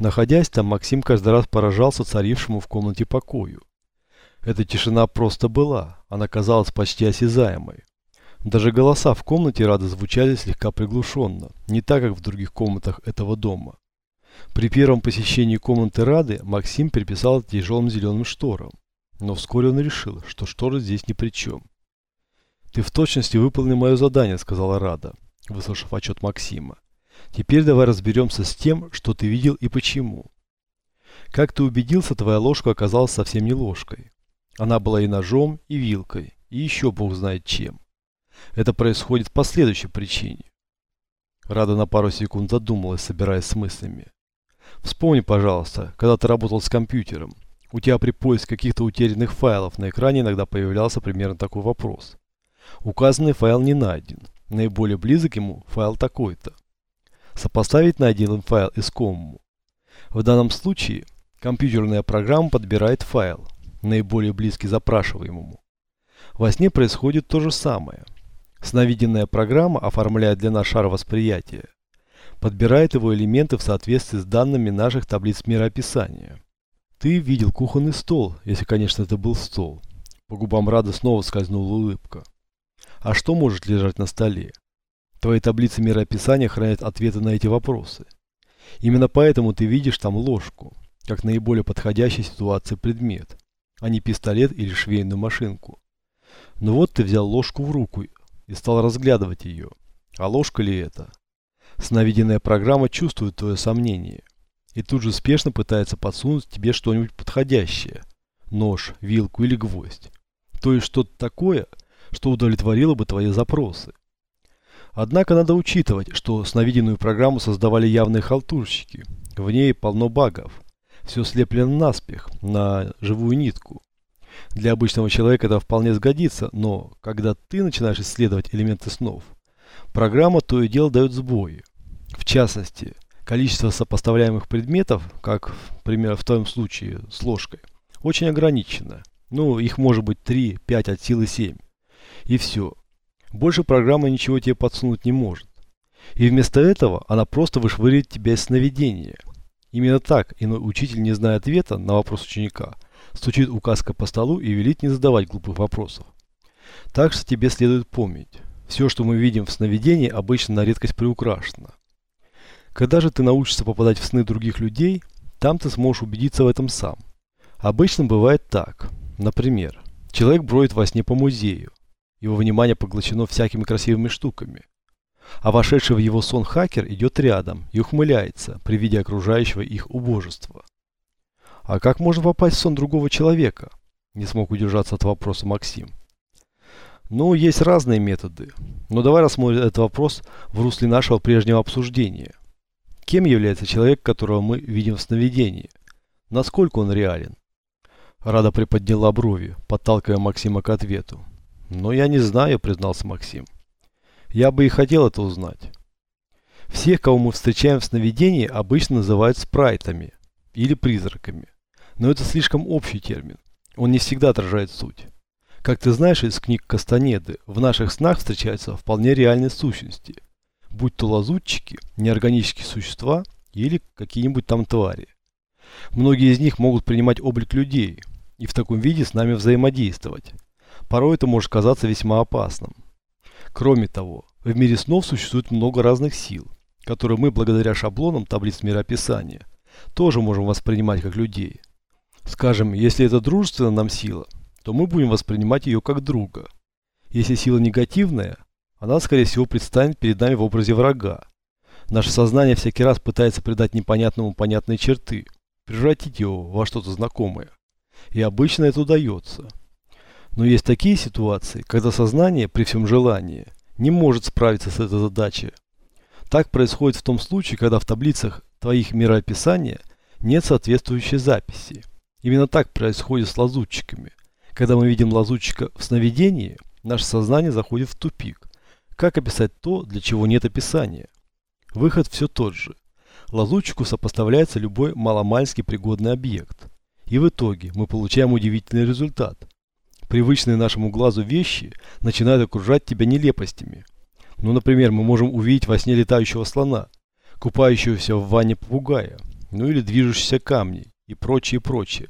Находясь там, Максим каждый раз поражался царившему в комнате покою. Эта тишина просто была, она казалась почти осязаемой. Даже голоса в комнате Рады звучали слегка приглушенно, не так, как в других комнатах этого дома. При первом посещении комнаты Рады Максим переписал это тяжелым зеленым шторам, но вскоре он решил, что шторы здесь ни при чем. «Ты в точности выполнил мое задание», — сказала Рада, выслушав отчет Максима. «Теперь давай разберемся с тем, что ты видел и почему». Как ты убедился, твоя ложка оказалась совсем не ложкой. Она была и ножом, и вилкой, и еще бог знает чем. Это происходит по следующей причине. Рада на пару секунд задумалась, собираясь с мыслями. Вспомни, пожалуйста, когда ты работал с компьютером. У тебя при поиске каких-то утерянных файлов на экране иногда появлялся примерно такой вопрос. Указанный файл не найден. Наиболее близок ему файл такой-то. Сопоставить найденный файл искомому. В данном случае компьютерная программа подбирает файл, наиболее близкий запрашиваемому. Во сне происходит то же самое. Сновиденная программа оформляет для нас шар восприятия, подбирает его элементы в соответствии с данными наших таблиц мироописания. Ты видел кухонный стол, если, конечно, это был стол. По губам Рада снова скользнула улыбка. А что может лежать на столе? Твои таблицы мироописания хранят ответы на эти вопросы. Именно поэтому ты видишь там ложку, как наиболее подходящий ситуации предмет, а не пистолет или швейную машинку. Но вот ты взял ложку в руку и стал разглядывать ее. А ложка ли это? Сновиденная программа чувствует твое сомнение и тут же спешно пытается подсунуть тебе что-нибудь подходящее. Нож, вилку или гвоздь. То есть что-то такое, что удовлетворило бы твои запросы. Однако надо учитывать, что сновиденную программу создавали явные халтурщики. В ней полно багов. Все слеплено наспех, на живую нитку. Для обычного человека это вполне сгодится, но когда ты начинаешь исследовать элементы снов, программа то и дело дает сбои. В частности, количество сопоставляемых предметов, как, например, в твоем случае с ложкой, очень ограничено. Ну, их может быть 3, 5 от силы 7. И все. Больше программа ничего тебе подсунуть не может. И вместо этого она просто вышвыривает тебя из сновидения. Именно так иной учитель, не зная ответа на вопрос ученика – стучит указка по столу и велит не задавать глупых вопросов. Так что тебе следует помнить, все, что мы видим в сновидении, обычно на редкость приукрашено. Когда же ты научишься попадать в сны других людей, там ты сможешь убедиться в этом сам. Обычно бывает так. Например, человек бродит во сне по музею. Его внимание поглощено всякими красивыми штуками. А вошедший в его сон хакер идет рядом и ухмыляется при виде окружающего их убожества. А как можно попасть в сон другого человека? Не смог удержаться от вопроса Максим. Ну, есть разные методы. Но давай рассмотрим этот вопрос в русле нашего прежнего обсуждения. Кем является человек, которого мы видим в сновидении? Насколько он реален? Рада приподняла брови, подталкивая Максима к ответу. «Но я не знаю», — признался Максим. «Я бы и хотел это узнать». Всех, кого мы встречаем в сновидении, обычно называют спрайтами или призраками. Но это слишком общий термин. Он не всегда отражает суть. Как ты знаешь из книг Кастанеды, в наших снах встречаются вполне реальные сущности. Будь то лазутчики, неорганические существа или какие-нибудь там твари. Многие из них могут принимать облик людей и в таком виде с нами взаимодействовать. Порой это может казаться весьма опасным. Кроме того, в мире снов существует много разных сил, которые мы благодаря шаблонам таблиц мироописания тоже можем воспринимать как людей. Скажем, если это дружественная нам сила, то мы будем воспринимать ее как друга. Если сила негативная, она, скорее всего, предстанет перед нами в образе врага. Наше сознание всякий раз пытается придать непонятному понятные черты, превратить его во что-то знакомое. И обычно это удается. Но есть такие ситуации, когда сознание, при всем желании, не может справиться с этой задачей. Так происходит в том случае, когда в таблицах твоих мироописания нет соответствующей записи. Именно так происходит с лазутчиками. Когда мы видим лазутчика в сновидении, наше сознание заходит в тупик. Как описать то, для чего нет описания? Выход все тот же. Лазутчику сопоставляется любой маломальский пригодный объект. И в итоге мы получаем удивительный результат. Привычные нашему глазу вещи начинают окружать тебя нелепостями. Ну, например, мы можем увидеть во сне летающего слона, купающегося в ванне попугая, ну или движущиеся камни и прочее, прочее.